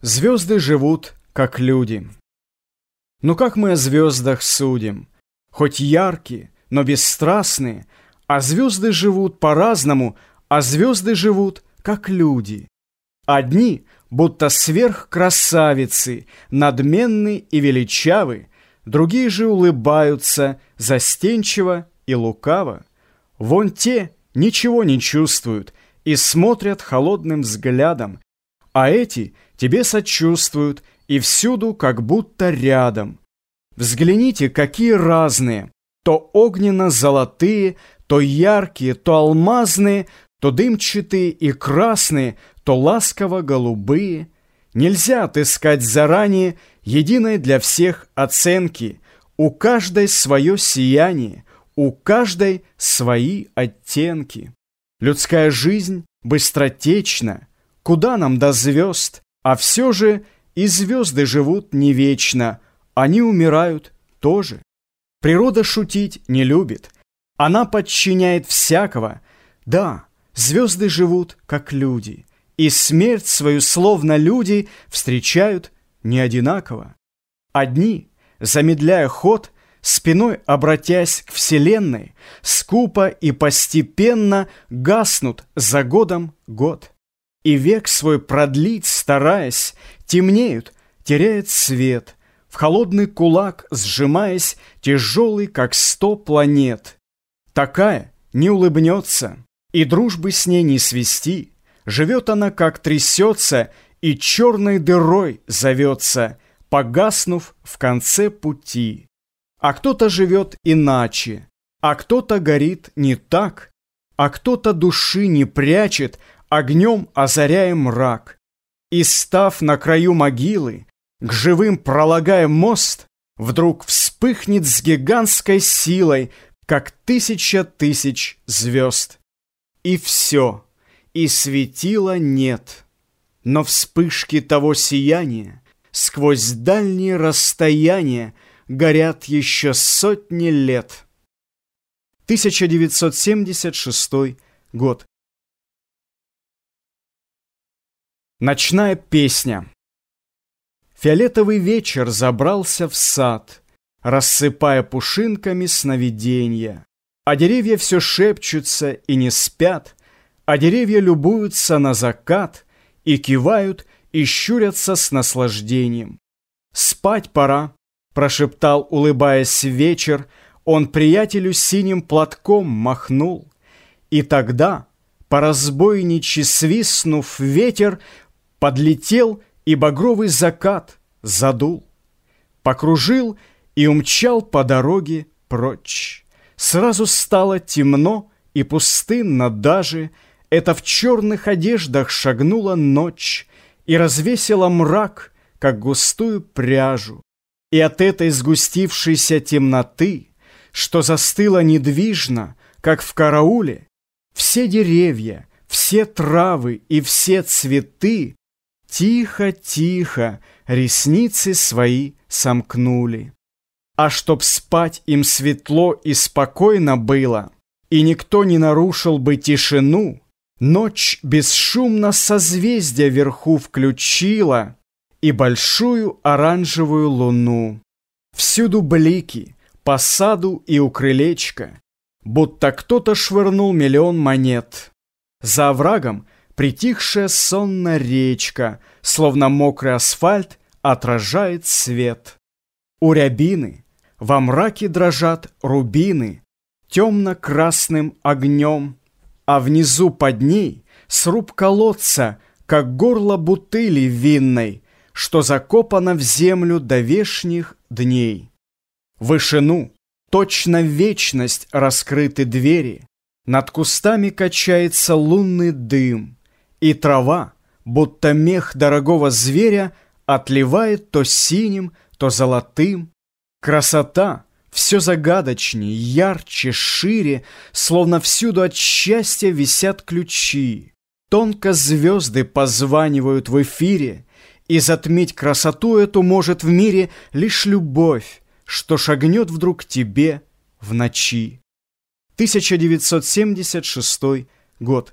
Звезды живут, как люди. Но как мы о звездах судим? Хоть яркие, но бесстрастные, а звезды живут по-разному, а звезды живут, как люди. Одни, будто сверхкрасавицы, надменны и величавы, другие же улыбаются застенчиво и лукаво. Вон те ничего не чувствуют и смотрят холодным взглядом, а эти тебе сочувствуют и всюду как будто рядом. Взгляните, какие разные, то огненно-золотые, то яркие, то алмазные, то дымчатые и красные, то ласково-голубые. Нельзя отыскать заранее единой для всех оценки. У каждой свое сияние, у каждой свои оттенки. Людская жизнь быстротечна, Куда нам до звезд? А все же и звезды живут не вечно, они умирают тоже. Природа шутить не любит. Она подчиняет всякого. Да, звезды живут, как люди, и смерть свою словно люди встречают не одинаково. Одни, замедляя ход, спиной обратясь к Вселенной, скупо и постепенно гаснут за годом год и век свой продлить, стараясь, темнеют, теряет свет, в холодный кулак сжимаясь, тяжелый, как сто планет. Такая не улыбнется, и дружбы с ней не свести, живет она, как трясется, и черной дырой зовется, погаснув в конце пути. А кто-то живет иначе, а кто-то горит не так, а кто-то души не прячет, огнем озаряя мрак. И, став на краю могилы, к живым пролагая мост, вдруг вспыхнет с гигантской силой, как тысяча тысяч звезд. И все, и светила нет, но вспышки того сияния сквозь дальние расстояния горят еще сотни лет. 1976 год. Ночная песня Фиолетовый вечер забрался в сад, Рассыпая пушинками сновиденья. А деревья все шепчутся и не спят, А деревья любуются на закат И кивают, и щурятся с наслаждением. «Спать пора», — прошептал, улыбаясь вечер, Он приятелю синим платком махнул. И тогда, по разбойничьи свистнув ветер, Подлетел и багровый закат задул, Покружил и умчал по дороге прочь. Сразу стало темно и пустынно даже, Это в черных одеждах шагнула ночь И развесила мрак, как густую пряжу. И от этой сгустившейся темноты, Что застыла недвижно, как в карауле, Все деревья, все травы и все цветы Тихо-тихо ресницы свои сомкнули. А чтоб спать им светло и спокойно было, И никто не нарушил бы тишину, Ночь бесшумно созвездия вверху включила И большую оранжевую луну. Всюду блики, по саду и у крылечка, Будто кто-то швырнул миллион монет. За оврагом — Притихшая сонная речка, Словно мокрый асфальт, отражает свет. У рябины во мраке дрожат рубины Темно-красным огнем, А внизу под ней сруб колодца, Как горло бутыли винной, Что закопано в землю до вешних дней. Вышину, точно вечность раскрыты двери, Над кустами качается лунный дым — и трава, будто мех дорогого зверя, Отливает то синим, то золотым. Красота все загадочнее, ярче, шире, Словно всюду от счастья висят ключи. Тонко звезды позванивают в эфире, И затмить красоту эту может в мире Лишь любовь, что шагнет вдруг тебе в ночи. 1976 год.